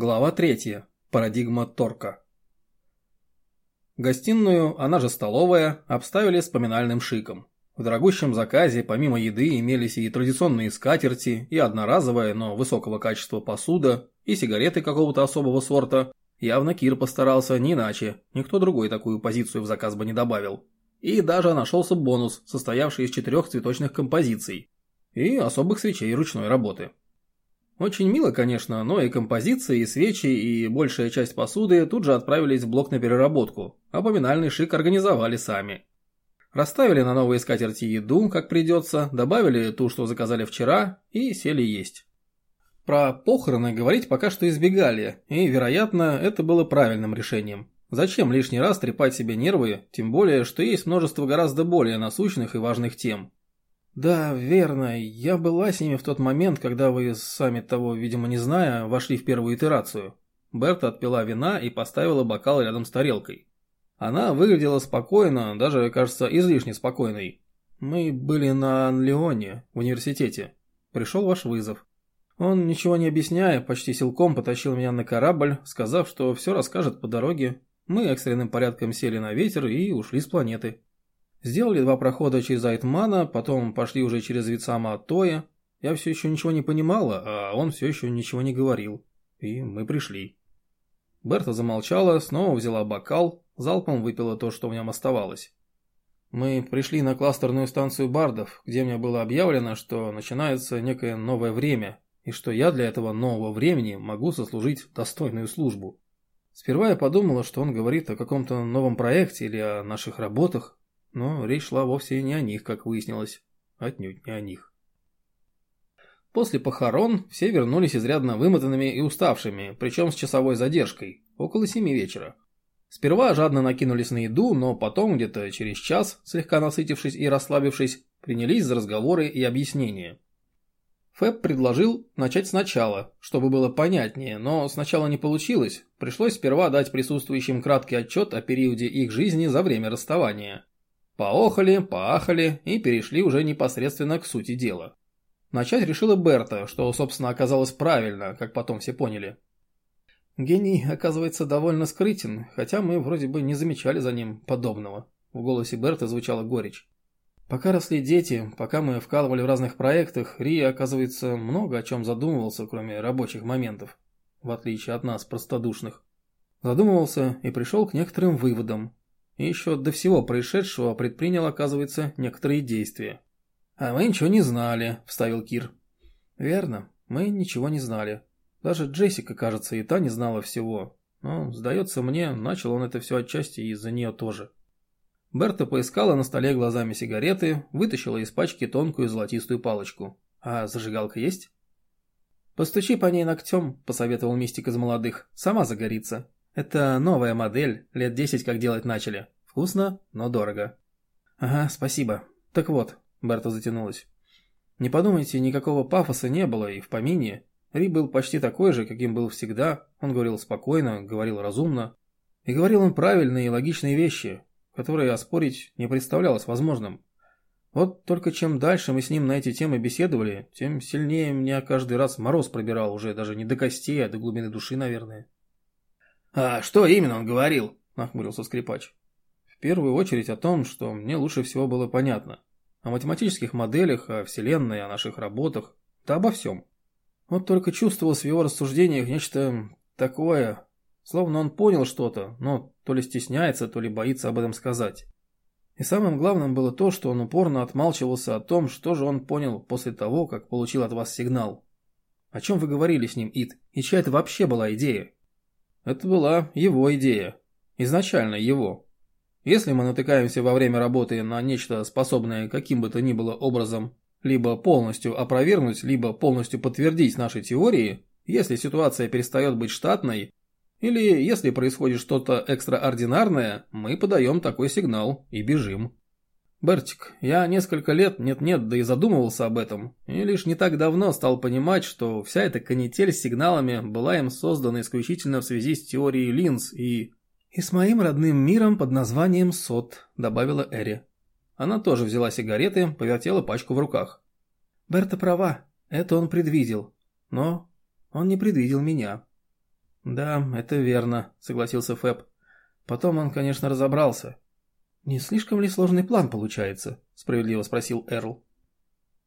Глава 3. Парадигма Торка. Гостиную, она же столовая, обставили с поминальным шиком. В дорогущем заказе помимо еды имелись и традиционные скатерти, и одноразовая, но высокого качества посуда, и сигареты какого-то особого сорта. Явно Кир постарался не иначе, никто другой такую позицию в заказ бы не добавил. И даже нашелся бонус, состоявший из четырех цветочных композиций и особых свечей ручной работы. Очень мило, конечно, но и композиции, и свечи, и большая часть посуды тут же отправились в блок на переработку, а поминальный шик организовали сами. Расставили на новые скатерти еду, как придется, добавили ту, что заказали вчера, и сели есть. Про похороны говорить пока что избегали, и, вероятно, это было правильным решением. Зачем лишний раз трепать себе нервы, тем более, что есть множество гораздо более насущных и важных тем. «Да, верно. Я была с ними в тот момент, когда вы, сами того, видимо, не зная, вошли в первую итерацию». Берта отпила вина и поставила бокал рядом с тарелкой. Она выглядела спокойно, даже, кажется, излишне спокойной. «Мы были на Анлеоне, в университете. Пришел ваш вызов. Он, ничего не объясняя, почти силком потащил меня на корабль, сказав, что все расскажет по дороге. Мы экстренным порядком сели на ветер и ушли с планеты». Сделали два прохода через Айтмана, потом пошли уже через Вицама Атоя. Я все еще ничего не понимала, а он все еще ничего не говорил. И мы пришли. Берта замолчала, снова взяла бокал, залпом выпила то, что в нем оставалось. Мы пришли на кластерную станцию бардов, где мне было объявлено, что начинается некое новое время, и что я для этого нового времени могу сослужить достойную службу. Сперва я подумала, что он говорит о каком-то новом проекте или о наших работах, но речь шла вовсе не о них, как выяснилось. Отнюдь не о них. После похорон все вернулись изрядно вымотанными и уставшими, причем с часовой задержкой, около семи вечера. Сперва жадно накинулись на еду, но потом, где-то через час, слегка насытившись и расслабившись, принялись за разговоры и объяснения. Фэб предложил начать сначала, чтобы было понятнее, но сначала не получилось, пришлось сперва дать присутствующим краткий отчет о периоде их жизни за время расставания. Поохали, поахали и перешли уже непосредственно к сути дела. Начать решила Берта, что, собственно, оказалось правильно, как потом все поняли. Гений, оказывается, довольно скрытен, хотя мы вроде бы не замечали за ним подобного. В голосе Берта звучала горечь. Пока росли дети, пока мы вкалывали в разных проектах, Ри, оказывается, много о чем задумывался, кроме рабочих моментов, в отличие от нас, простодушных. Задумывался и пришел к некоторым выводам, и еще до всего происшедшего предпринял, оказывается, некоторые действия. «А мы ничего не знали», – вставил Кир. «Верно, мы ничего не знали. Даже Джессика, кажется, и та не знала всего. Но, сдается мне, начал он это все отчасти из-за нее тоже». Берта поискала на столе глазами сигареты, вытащила из пачки тонкую золотистую палочку. «А зажигалка есть?» «Постучи по ней ногтем», – посоветовал мистик из молодых. «Сама загорится». Это новая модель, лет 10 как делать начали. Вкусно, но дорого. Ага, спасибо. Так вот, Берта затянулась. Не подумайте, никакого пафоса не было и в помине. Ри был почти такой же, каким был всегда. Он говорил спокойно, говорил разумно. И говорил он правильные и логичные вещи, которые оспорить не представлялось возможным. Вот только чем дальше мы с ним на эти темы беседовали, тем сильнее меня каждый раз мороз пробирал уже даже не до костей, а до глубины души, наверное. «А что именно он говорил?» – нахмурился скрипач. «В первую очередь о том, что мне лучше всего было понятно. О математических моделях, о Вселенной, о наших работах, да обо всем. Вот только чувствовалось в его рассуждениях нечто такое, словно он понял что-то, но то ли стесняется, то ли боится об этом сказать. И самым главным было то, что он упорно отмалчивался о том, что же он понял после того, как получил от вас сигнал. О чем вы говорили с ним, Ит, и чья это вообще была идея? Это была его идея. Изначально его. Если мы натыкаемся во время работы на нечто, способное каким бы то ни было образом либо полностью опровергнуть, либо полностью подтвердить наши теории, если ситуация перестает быть штатной, или если происходит что-то экстраординарное, мы подаем такой сигнал и бежим. Бертик, я несколько лет нет-нет, да и задумывался об этом, и лишь не так давно стал понимать, что вся эта канитель с сигналами была им создана исключительно в связи с теорией линз и... «И с моим родным миром под названием СОТ», — добавила Эри. Она тоже взяла сигареты, повертела пачку в руках. Берта права, это он предвидел. Но он не предвидел меня. «Да, это верно», — согласился Фэб. Потом он, конечно, разобрался. «Не слишком ли сложный план получается?» – справедливо спросил Эрл.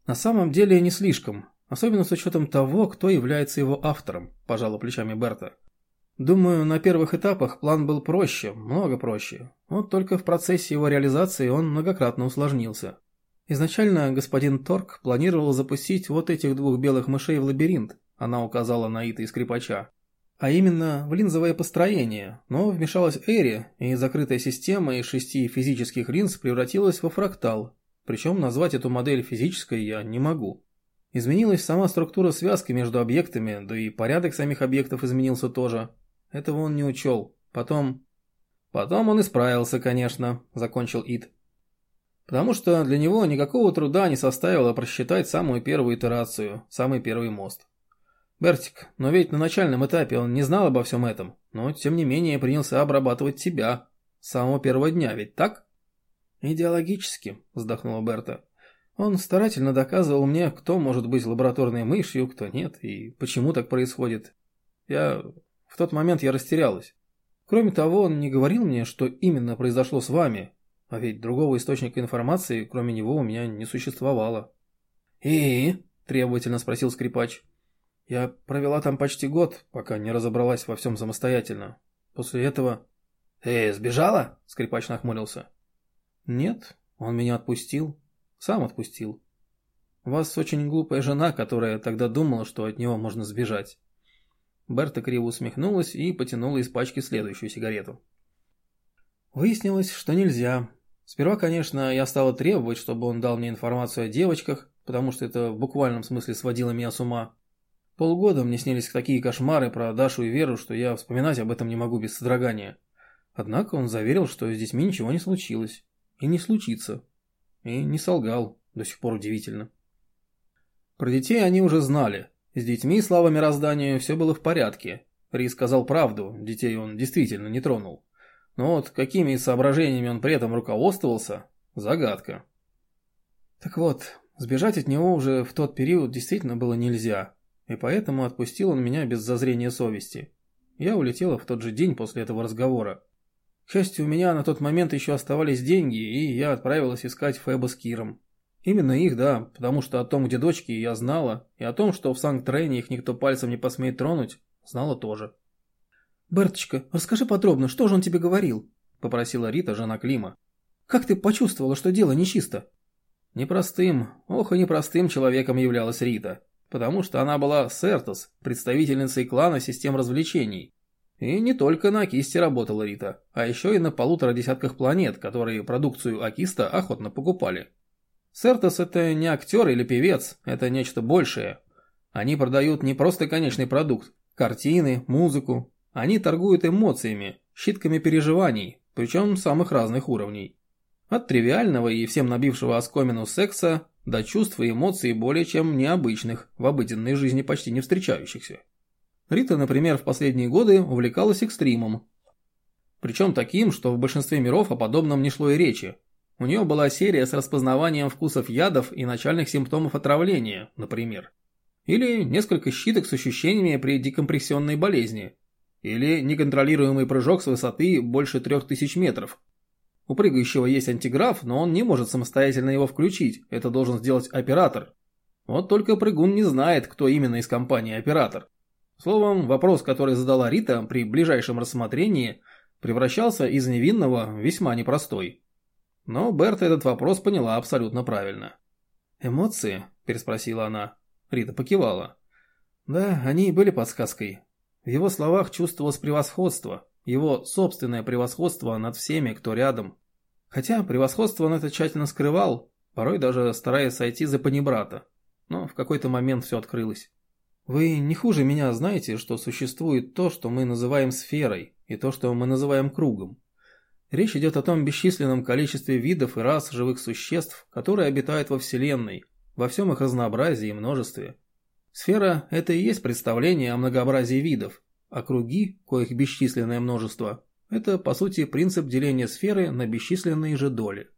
«На самом деле не слишком, особенно с учетом того, кто является его автором», – пожала плечами Берта. «Думаю, на первых этапах план был проще, много проще. Вот только в процессе его реализации он многократно усложнился. Изначально господин Торг планировал запустить вот этих двух белых мышей в лабиринт, она указала на Ита и скрипача а именно в линзовое построение, но вмешалась Эри, и закрытая система из шести физических линз превратилась во фрактал, причем назвать эту модель физической я не могу. Изменилась сама структура связки между объектами, да и порядок самих объектов изменился тоже. Этого он не учел. Потом... Потом он исправился, конечно, закончил Ид. Потому что для него никакого труда не составило просчитать самую первую итерацию, самый первый мост. Бертик, но ведь на начальном этапе он не знал обо всем этом, но тем не менее принялся обрабатывать тебя. С самого первого дня, ведь так? Идеологически, вздохнула Берта. Он старательно доказывал мне, кто может быть лабораторной мышью, кто нет, и почему так происходит. Я... В тот момент я растерялась. Кроме того, он не говорил мне, что именно произошло с вами, а ведь другого источника информации, кроме него, у меня не существовало. «И?» – требовательно спросил скрипач. Я провела там почти год, пока не разобралась во всем самостоятельно. После этого... «Эй, сбежала?» — скрипач нахмурился. «Нет, он меня отпустил. Сам отпустил. У вас очень глупая жена, которая тогда думала, что от него можно сбежать». Берта криво усмехнулась и потянула из пачки следующую сигарету. Выяснилось, что нельзя. Сперва, конечно, я стала требовать, чтобы он дал мне информацию о девочках, потому что это в буквальном смысле сводило меня с ума. Полгода мне снились такие кошмары про Дашу и Веру, что я вспоминать об этом не могу без содрогания. Однако он заверил, что с детьми ничего не случилось. И не случится. И не солгал. До сих пор удивительно. Про детей они уже знали. С детьми, слава мирозданию, все было в порядке. Ри сказал правду, детей он действительно не тронул. Но вот какими соображениями он при этом руководствовался – загадка. Так вот, сбежать от него уже в тот период действительно было нельзя и поэтому отпустил он меня без зазрения совести. Я улетела в тот же день после этого разговора. К счастью, у меня на тот момент еще оставались деньги, и я отправилась искать Феба с Киром. Именно их, да, потому что о том, где дочки, я знала, и о том, что в Санкт-Трене их никто пальцем не посмеет тронуть, знала тоже. «Берточка, расскажи подробно, что же он тебе говорил?» – попросила Рита, жена Клима. «Как ты почувствовала, что дело нечисто?» Непростым, ох и непростым человеком являлась Рита потому что она была Сертос, представительницей клана систем развлечений. И не только на Акисте работала Рита, а еще и на полутора десятках планет, которые продукцию Акиста охотно покупали. Сертос это не актер или певец, это нечто большее. Они продают не просто конечный продукт, картины, музыку. Они торгуют эмоциями, щитками переживаний, причем самых разных уровней. От тривиального и всем набившего оскомину секса до чувств и эмоций более чем необычных, в обыденной жизни почти не встречающихся. Рита, например, в последние годы увлекалась экстримом. Причем таким, что в большинстве миров о подобном не шло и речи. У нее была серия с распознаванием вкусов ядов и начальных симптомов отравления, например. Или несколько щиток с ощущениями при декомпрессионной болезни. Или неконтролируемый прыжок с высоты больше 3000 метров, у прыгающего есть антиграф, но он не может самостоятельно его включить, это должен сделать оператор. Вот только прыгун не знает, кто именно из компании оператор. Словом, вопрос, который задала Рита при ближайшем рассмотрении, превращался из невинного в весьма непростой. Но Берта этот вопрос поняла абсолютно правильно. «Эмоции?» – переспросила она. Рита покивала. «Да, они и были подсказкой. В его словах чувствовалось превосходство, его собственное превосходство над всеми, кто рядом, Хотя превосходство он это тщательно скрывал, порой даже стараясь сойти за панибрата. Но в какой-то момент все открылось. Вы не хуже меня знаете, что существует то, что мы называем сферой, и то, что мы называем кругом. Речь идет о том бесчисленном количестве видов и рас живых существ, которые обитают во Вселенной, во всем их разнообразии и множестве. Сфера – это и есть представление о многообразии видов, а круги, коих бесчисленное множество, это, по сути, принцип деления сферы на бесчисленные же доли.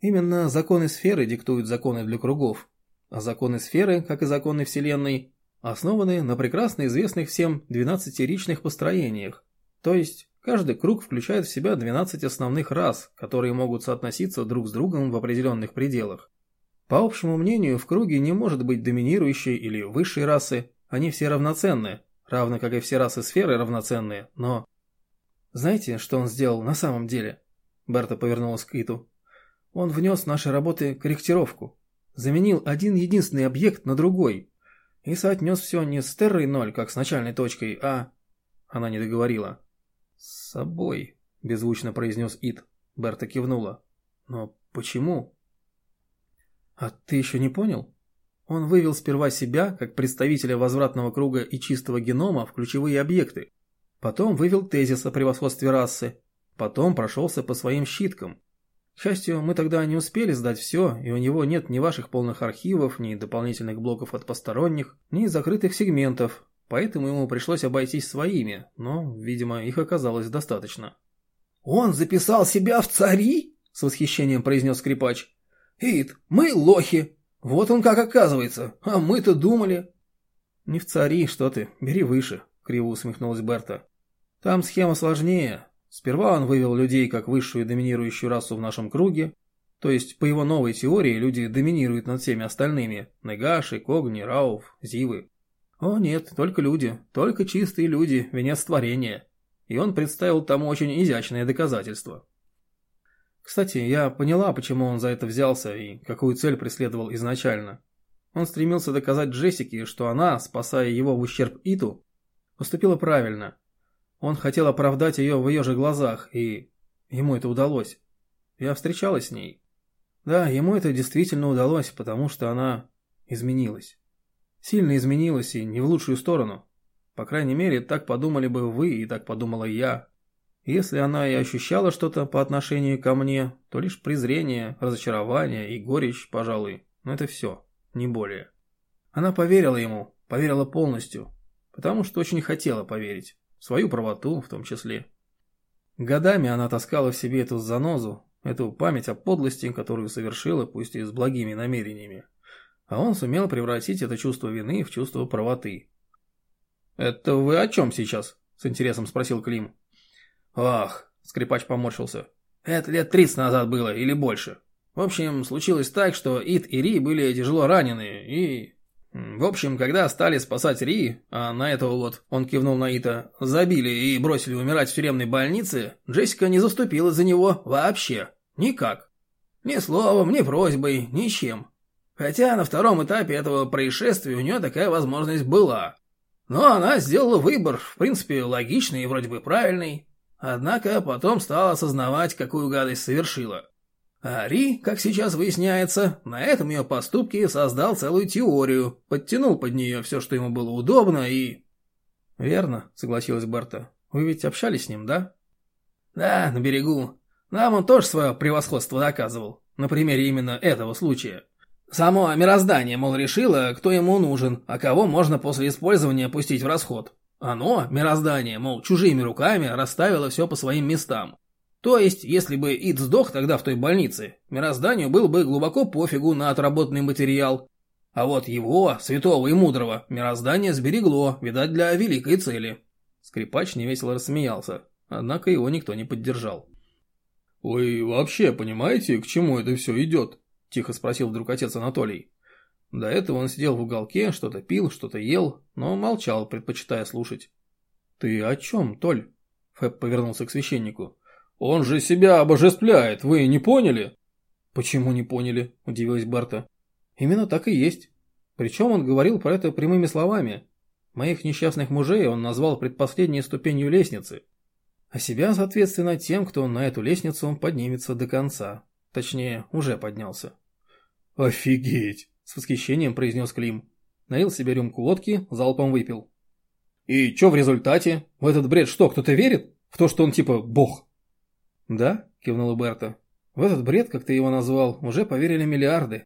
Именно законы сферы диктуют законы для кругов, а законы сферы, как и законы Вселенной, основаны на прекрасно известных всем 12-ричных построениях, то есть каждый круг включает в себя 12 основных рас, которые могут соотноситься друг с другом в определенных пределах. По общему мнению, в круге не может быть доминирующей или высшей расы, они все равноценны, равно как и все расы сферы равноценные, но... Знаете, что он сделал на самом деле? Берта повернулась к Иту. Он внес в наши работы корректировку. Заменил один единственный объект на другой. И соотнес все не с террой ноль, как с начальной точкой, а... Она не договорила. «С собой», — беззвучно произнес Ит. Берта кивнула. «Но почему?» «А ты еще не понял?» Он вывел сперва себя, как представителя возвратного круга и чистого генома, в ключевые объекты. Потом вывел тезис о превосходстве расы. Потом прошелся по своим щиткам. К счастью, мы тогда не успели сдать все, и у него нет ни ваших полных архивов, ни дополнительных блоков от посторонних, ни закрытых сегментов, поэтому ему пришлось обойтись своими, но, видимо, их оказалось достаточно. «Он записал себя в цари?» — с восхищением произнес скрипач. «Ид, мы лохи! Вот он как оказывается, а мы-то думали...» «Не в цари, что ты, бери выше», — криво усмехнулась Берта. «Там схема сложнее, Сперва он вывел людей как высшую доминирующую расу в нашем круге, то есть по его новой теории люди доминируют над всеми остальными – Негаши, Когни, Рауф, Зивы. О нет, только люди, только чистые люди, венец творения. И он представил тому очень изящное доказательство. Кстати, я поняла, почему он за это взялся и какую цель преследовал изначально. Он стремился доказать Джессике, что она, спасая его в ущерб Иту, поступила правильно – он хотел оправдать ее в ее же глазах, и ему это удалось. Я встречалась с ней. Да, ему это действительно удалось, потому что она изменилась. Сильно изменилась и не в лучшую сторону. По крайней мере, так подумали бы вы, и так подумала я. Если она и ощущала что-то по отношению ко мне, то лишь презрение, разочарование и горечь, пожалуй. Но это все, не более. Она поверила ему, поверила полностью, потому что очень хотела поверить свою правоту в том числе. Годами она таскала в себе эту занозу, эту память о подлости, которую совершила, пусть и с благими намерениями. А он сумел превратить это чувство вины в чувство правоты. «Это вы о чем сейчас?» – с интересом спросил Клим. «Ах», – скрипач поморщился, – «это лет тридцать назад было или больше. В общем, случилось так, что Ит и Ри были тяжело ранены, и в общем, когда стали спасать Ри, а на этого вот, он кивнул на Ита, забили и бросили умирать в тюремной больнице, Джессика не заступила за него вообще. Никак. Ни словом, ни просьбой, ни чем. Хотя на втором этапе этого происшествия у нее такая возможность была. Но она сделала выбор, в принципе, логичный и вроде бы правильный. Однако потом стала осознавать, какую гадость совершила. А Ри, как сейчас выясняется, на этом ее поступке создал целую теорию, подтянул под нее все, что ему было удобно и... «Верно», — согласилась Берта. «Вы ведь общались с ним, да?» «Да, на берегу. Нам он тоже свое превосходство доказывал, на примере именно этого случая. Само мироздание, мол, решило, кто ему нужен, а кого можно после использования пустить в расход. Оно, мироздание, мол, чужими руками расставило все по своим местам. То есть, если бы Ид сдох тогда в той больнице, мирозданию было бы глубоко пофигу на отработанный материал. А вот его, святого и мудрого, мироздание сберегло, видать, для великой цели. Скрипач невесело рассмеялся, однако его никто не поддержал. «Вы вообще понимаете, к чему это все идет?» – тихо спросил вдруг отец Анатолий. До этого он сидел в уголке, что-то пил, что-то ел, но молчал, предпочитая слушать. «Ты о чем, Толь?» – Фэб повернулся к священнику. «Он же себя обожествляет, вы не поняли?» «Почему не поняли?» – удивилась Барта. «Именно так и есть. Причем он говорил про это прямыми словами. Моих несчастных мужей он назвал предпоследней ступенью лестницы. А себя, соответственно, тем, кто на эту лестницу поднимется до конца. Точнее, уже поднялся». «Офигеть!» – с восхищением произнес Клим. Налил себе рюмку водки, залпом выпил. «И что в результате? В этот бред что, кто-то верит? В то, что он типа бог?» «Да», – кивнула Берта. «В этот бред, как ты его назвал, уже поверили миллиарды.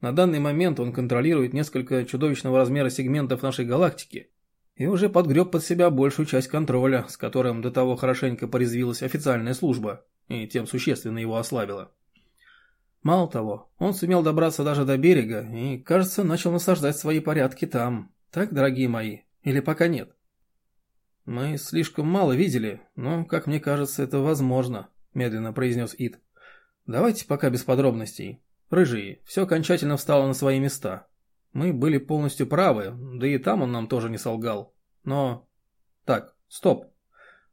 На данный момент он контролирует несколько чудовищного размера сегментов нашей галактики и уже подгреб под себя большую часть контроля, с которым до того хорошенько порезвилась официальная служба, и тем существенно его ослабила. Мало того, он сумел добраться даже до берега и, кажется, начал насаждать свои порядки там. Так, дорогие мои, или пока нет? Мы слишком мало видели, но, как мне кажется, это возможно, медленно произнес Ид. Давайте пока без подробностей. Рыжий, все окончательно встало на свои места. Мы были полностью правы, да и там он нам тоже не солгал. Но... Так, стоп.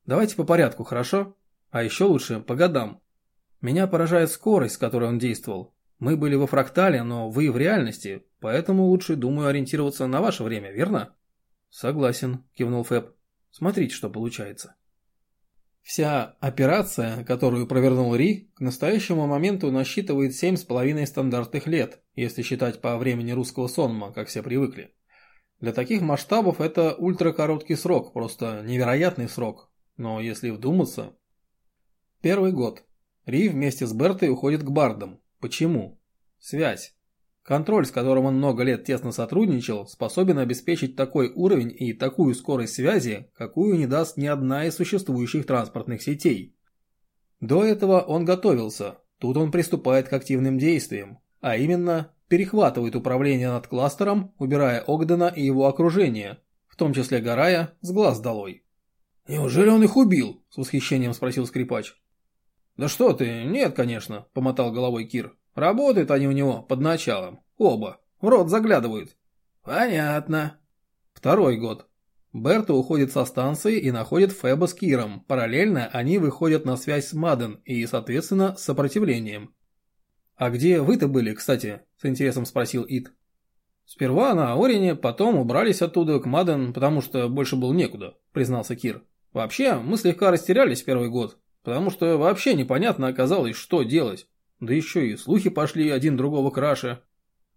Давайте по порядку, хорошо? А еще лучше по годам. Меня поражает скорость, с которой он действовал. Мы были во фрактале, но вы в реальности, поэтому лучше, думаю, ориентироваться на ваше время, верно? Согласен, кивнул Фэб. Смотрите, что получается. Вся операция, которую провернул Ри, к настоящему моменту насчитывает семь с половиной стандартных лет, если считать по времени русского сонма, как все привыкли. Для таких масштабов это ультракороткий срок, просто невероятный срок. Но если вдуматься... Первый год. Ри вместе с Бертой уходит к Бардам. Почему? Связь. Контроль, с которым он много лет тесно сотрудничал, способен обеспечить такой уровень и такую скорость связи, какую не даст ни одна из существующих транспортных сетей. До этого он готовился, тут он приступает к активным действиям, а именно перехватывает управление над кластером, убирая Огдена и его окружение, в том числе Гарая, с глаз долой. «Неужели он их убил?» – с восхищением спросил скрипач. «Да что ты, нет, конечно», – помотал головой Кир. Работают они у него под началом. Оба. В рот заглядывают. Понятно. Второй год. Берта уходит со станции и находит Феба с Киром. Параллельно они выходят на связь с Маден и, соответственно, с сопротивлением. «А где вы-то были, кстати?» – с интересом спросил Ит. «Сперва на Орине, потом убрались оттуда к Маден, потому что больше было некуда», – признался Кир. «Вообще, мы слегка растерялись первый год, потому что вообще непонятно оказалось, что делать. Да еще и слухи пошли один другого краше.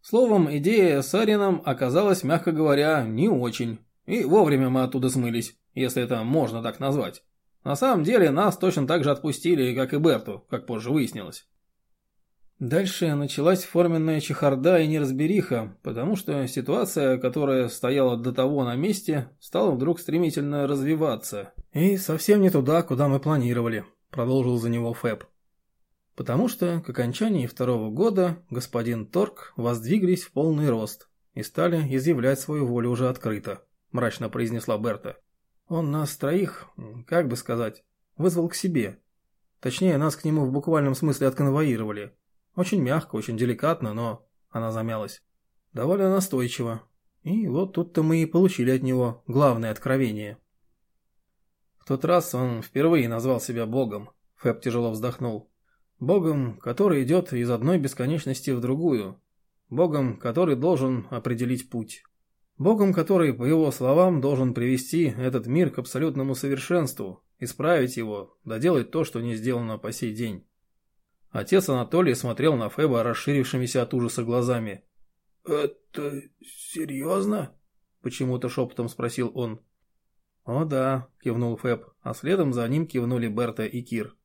Словом, идея с Арином оказалась, мягко говоря, не очень. И вовремя мы оттуда смылись, если это можно так назвать. На самом деле нас точно так же отпустили, как и Берту, как позже выяснилось. Дальше началась форменная чехарда и неразбериха, потому что ситуация, которая стояла до того на месте, стала вдруг стремительно развиваться. И совсем не туда, куда мы планировали, продолжил за него Фэб. Потому что к окончании второго года господин Торг воздвиглись в полный рост и стали изъявлять свою волю уже открыто, мрачно произнесла Берта. Он нас троих, как бы сказать, вызвал к себе. Точнее, нас к нему в буквальном смысле отконвоировали. Очень мягко, очень деликатно, но... Она замялась. Довольно настойчиво. И вот тут-то мы и получили от него главное откровение. В тот раз он впервые назвал себя богом. Фэб тяжело вздохнул. Богом, который идет из одной бесконечности в другую. Богом, который должен определить путь. Богом, который, по его словам, должен привести этот мир к абсолютному совершенству, исправить его, доделать то, что не сделано по сей день. Отец Анатолий смотрел на Феба расширившимися от ужаса глазами. «Это серьезно?» – почему-то шепотом спросил он. «О да», – кивнул Феб, а следом за ним кивнули Берта и Кир.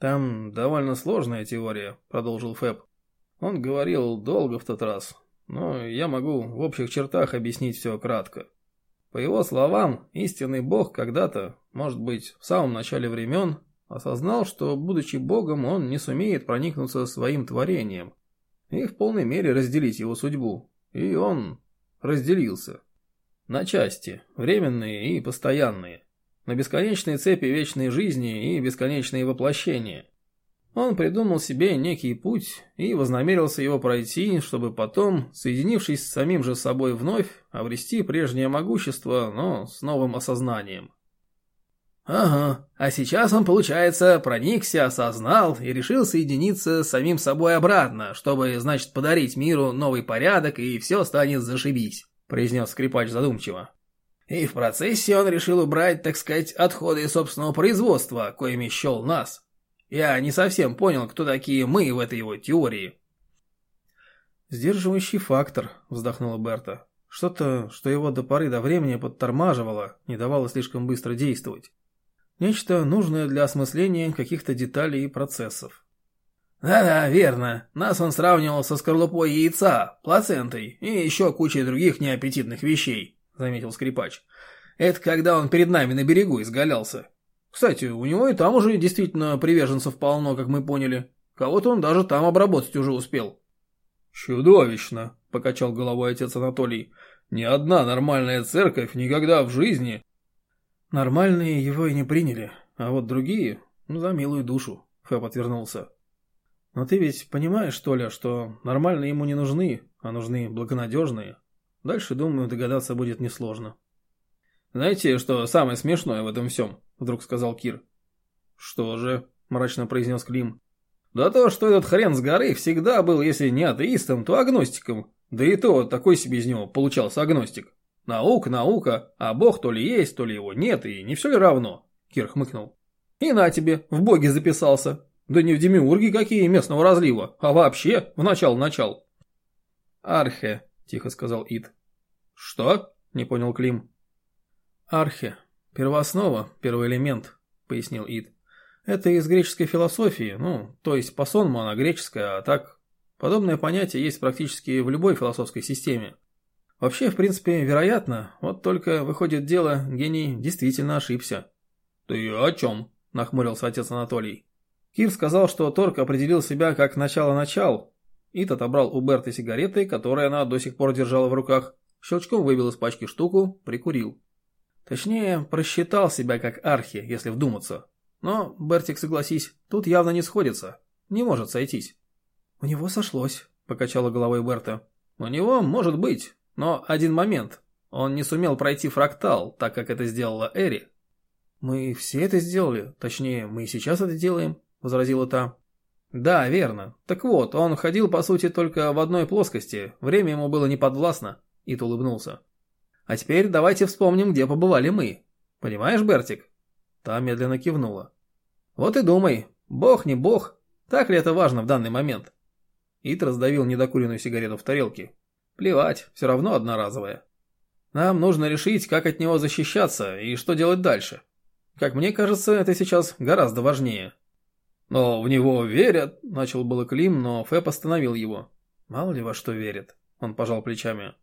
«Там довольно сложная теория», — продолжил Фэб. «Он говорил долго в тот раз, но я могу в общих чертах объяснить все кратко. По его словам, истинный бог когда-то, может быть, в самом начале времен, осознал, что, будучи богом, он не сумеет проникнуться своим творением и в полной мере разделить его судьбу. И он разделился. На части, временные и постоянные на бесконечные цепи вечной жизни и бесконечные воплощения. Он придумал себе некий путь и вознамерился его пройти, чтобы потом, соединившись с самим же собой вновь, обрести прежнее могущество, но с новым осознанием. Ага, а сейчас он, получается, проникся, осознал и решил соединиться с самим собой обратно, чтобы, значит, подарить миру новый порядок и все станет зашибись, произнес скрипач задумчиво. И в процессе он решил убрать, так сказать, отходы собственного производства, коими счел нас. Я не совсем понял, кто такие мы в этой его теории. «Сдерживающий фактор», — вздохнула Берта. «Что-то, что его до поры до времени подтормаживало, не давало слишком быстро действовать. Нечто нужное для осмысления каких-то деталей и процессов». «Да-да, верно. Нас он сравнивал со скорлупой яйца, плацентой и еще кучей других неаппетитных вещей заметил скрипач. Это когда он перед нами на берегу изгалялся. Кстати, у него и там уже действительно приверженцев полно, как мы поняли. Кого-то он даже там обработать уже успел. Чудовищно, покачал головой отец Анатолий. Ни одна нормальная церковь никогда в жизни... Нормальные его и не приняли, а вот другие, ну, за милую душу, Фэб отвернулся. Но ты ведь понимаешь, Толя, что нормальные ему не нужны, а нужны благонадежные. Дальше, думаю, догадаться будет несложно. «Знаете, что самое смешное в этом всем?» – вдруг сказал Кир. «Что же?» – мрачно произнес Клим. «Да то, что этот хрен с горы всегда был, если не атеистом, то агностиком. Да и то, такой себе из него получался агностик. Наука, наука, а бог то ли есть, то ли его нет, и не все ли равно?» Кир хмыкнул. «И на тебе, в боге записался. Да не в демиурги какие местного разлива, а вообще в начало-начал». «Архе», – тихо сказал Ид. «Что?» – не понял Клим. «Архе. Первооснова, первый элемент», – пояснил Ид. «Это из греческой философии, ну, то есть по сонму она греческая, а так Подобное понятие есть практически в любой философской системе. Вообще, в принципе, вероятно, вот только выходит дело, гений действительно ошибся. «Ты о чем?» – нахмурился отец Анатолий. Кир сказал, что Торг определил себя как начало-начал. Ит отобрал у Берты сигареты, которые она до сих пор держала в руках, щелчком выбил из пачки штуку, прикурил. Точнее, просчитал себя как архи, если вдуматься. Но, Бертик, согласись, тут явно не сходится. Не может сойтись. «У него сошлось», – покачала головой Берта. «У него, может быть, но один момент. Он не сумел пройти фрактал, так как это сделала Эри». «Мы все это сделали, точнее, мы сейчас это делаем», – возразила та. «Да, верно. Так вот, он ходил, по сути, только в одной плоскости. Время ему было неподвластно», – Ит улыбнулся. «А теперь давайте вспомним, где побывали мы. Понимаешь, Бертик?» Та медленно кивнула. «Вот и думай, бог не бог, так ли это важно в данный момент?» Ит раздавил недокуренную сигарету в тарелке. Плевать, все равно одноразовая. Нам нужно решить, как от него защищаться и что делать дальше. Как мне кажется, это сейчас гораздо важнее. Но в него верят, начал было Клим, но Фэп остановил его. Мало ли во что верят, он пожал плечами.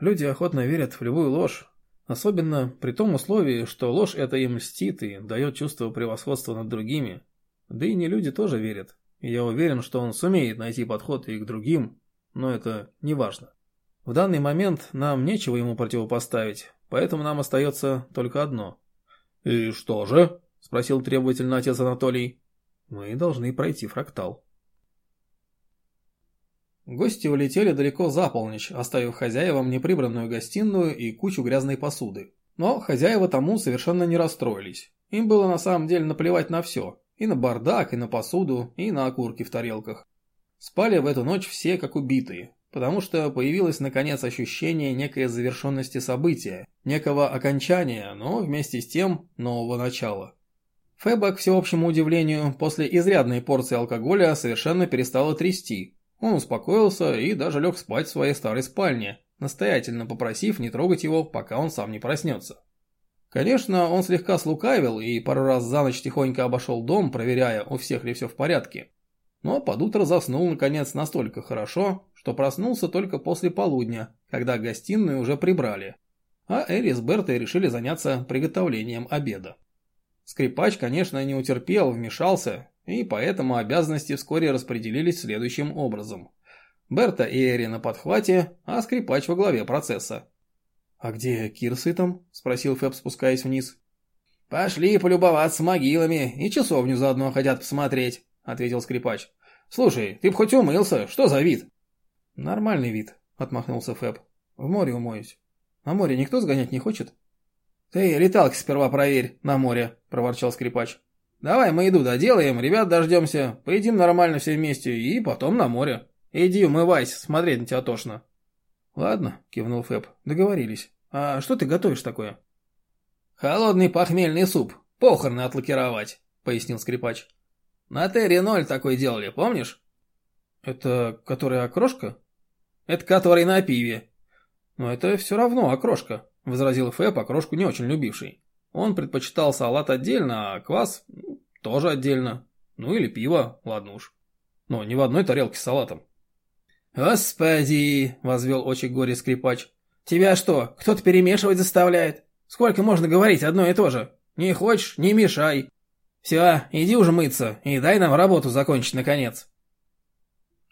Люди охотно верят в любую ложь, особенно при том условии, что ложь это им мстит и дает чувство превосходства над другими. Да и не люди тоже верят, я уверен, что он сумеет найти подход и к другим, но это не важно. В данный момент нам нечего ему противопоставить, поэтому нам остается только одно. «И что же?» – спросил требовательно отец Анатолий. «Мы должны пройти фрактал». Гости улетели далеко за полночь, оставив хозяевам неприбранную гостиную и кучу грязной посуды. Но хозяева тому совершенно не расстроились. Им было на самом деле наплевать на все. И на бардак, и на посуду, и на окурки в тарелках. Спали в эту ночь все как убитые, потому что появилось наконец ощущение некой завершенности события, некого окончания, но вместе с тем нового начала. Фэба, к всеобщему удивлению, после изрядной порции алкоголя совершенно перестала трясти. Он успокоился и даже лег спать в своей старой спальне, настоятельно попросив не трогать его, пока он сам не проснется. Конечно, он слегка слукавил и пару раз за ночь тихонько обошел дом, проверяя, у всех ли все в порядке. Но под утро заснул, наконец, настолько хорошо, что проснулся только после полудня, когда гостиную уже прибрали. А Эри с Бертой решили заняться приготовлением обеда. Скрипач, конечно, не утерпел, вмешался, и поэтому обязанности вскоре распределились следующим образом. Берта и Эри на подхвате, а скрипач во главе процесса. «А где Кир с Итом?» – спросил Фэб, спускаясь вниз. «Пошли полюбоваться могилами и часовню заодно хотят посмотреть», – ответил скрипач. «Слушай, ты б хоть умылся, что за вид?» «Нормальный вид», – отмахнулся Фэб. «В море умоюсь. На море никто сгонять не хочет?» «Ты леталки сперва проверь на море», – проворчал скрипач. «Давай мы еду доделаем, ребят дождемся, поедим нормально все вместе и потом на море. Иди умывайся, смотреть на тебя тошно». «Ладно», – кивнул Фэб, – «договорились. А что ты готовишь такое?» «Холодный похмельный суп. Похороны отлакировать», – пояснил скрипач. «На Терри ноль такой делали, помнишь?» «Это которая окрошка?» «Это который на пиве». «Но это все равно окрошка», – возразил Фэб, окрошку не очень любивший. Он предпочитал салат отдельно, а квас ну, тоже отдельно. Ну или пиво, ладно уж. Но не в одной тарелке с салатом. «Господи!» – возвел очи горе скрипач. «Тебя что, кто-то перемешивать заставляет? Сколько можно говорить одно и то же? Не хочешь – не мешай. Все, иди уже мыться и дай нам работу закончить наконец».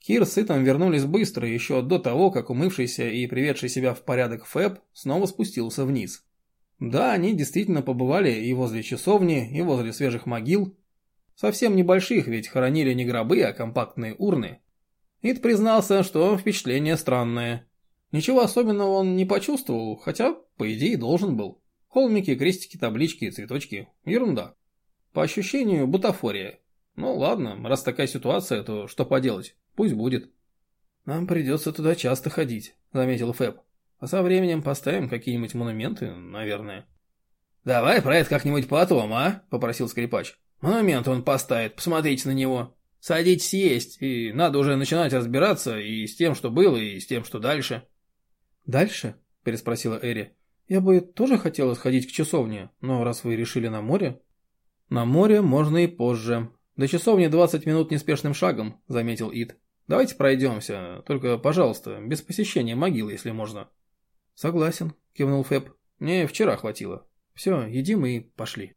Кир с Итом вернулись быстро, еще до того, как умывшийся и приведший себя в порядок Фэб снова спустился вниз. Да, они действительно побывали и возле часовни, и возле свежих могил. Совсем небольших, ведь хоронили не гробы, а компактные урны. Ит признался, что впечатление странное. Ничего особенного он не почувствовал, хотя, по идее, должен был. Холмики, крестики, таблички, цветочки – ерунда. По ощущению, бутафория. Ну ладно, раз такая ситуация, то что поделать, пусть будет. «Нам придется туда часто ходить», – заметил Фэб. «А со временем поставим какие-нибудь монументы, наверное». «Давай про это как-нибудь потом, а?» – попросил скрипач. «Монумент он поставит, посмотрите на него. Садитесь есть, и надо уже начинать разбираться и с тем, что было, и с тем, что дальше». «Дальше?» – переспросила Эри. «Я бы тоже хотела сходить к часовне, но раз вы решили на море...» «На море можно и позже. До часовни 20 минут неспешным шагом», – заметил Ид. «Давайте пройдемся, только, пожалуйста, без посещения могилы, если можно». «Согласен», – кивнул Фэб. «Мне вчера хватило. Все, едим и пошли».